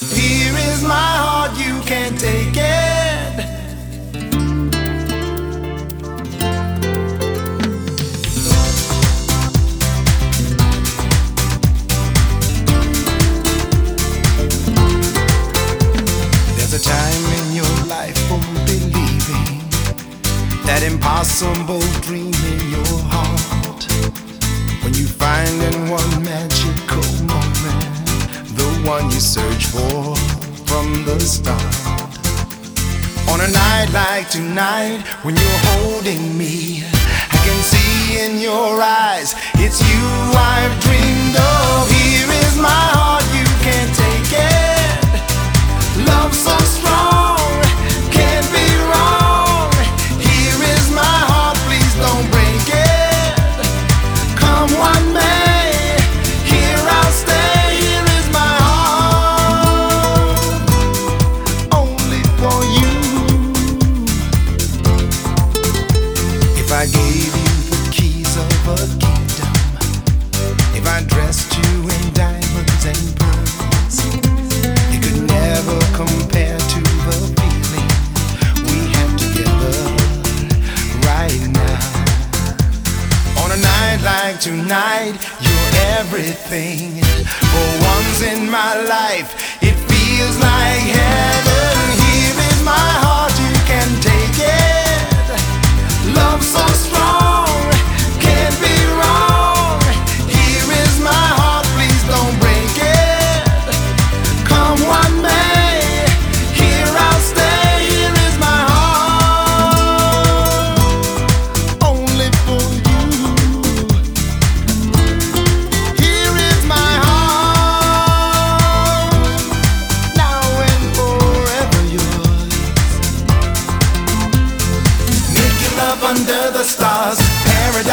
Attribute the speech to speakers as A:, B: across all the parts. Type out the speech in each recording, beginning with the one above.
A: Here is my heart, you can't take it. There's a time in your life for believing that impossible dream in your heart. When you find in one magical moment one you search for from the start. On a night like tonight, when you're holding me, I can see in your eyes I gave you the keys of a kingdom, if I dressed you in diamonds and pearls, it could never compare to the feeling we have together right now. On a night like tonight, you're everything. For once in my life,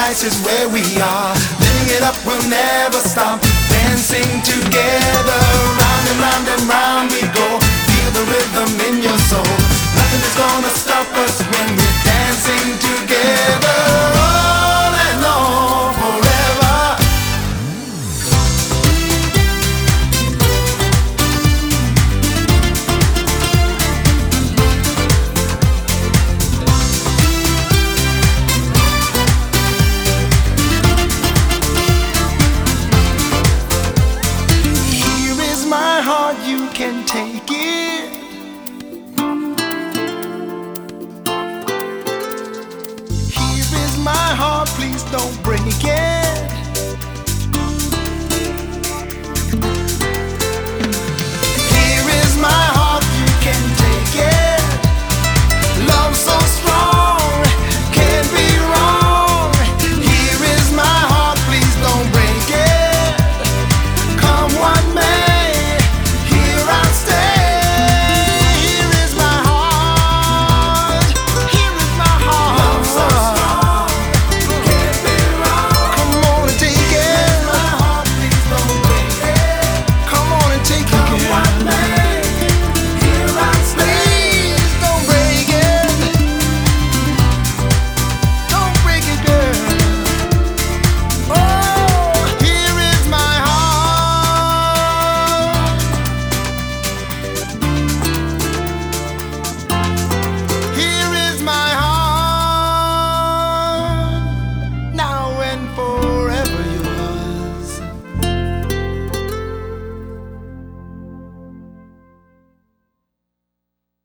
A: paradise is where we are. Living it up, we'll never stop. Dancing together, round and round and round we go. Feel the rhythm in your soul.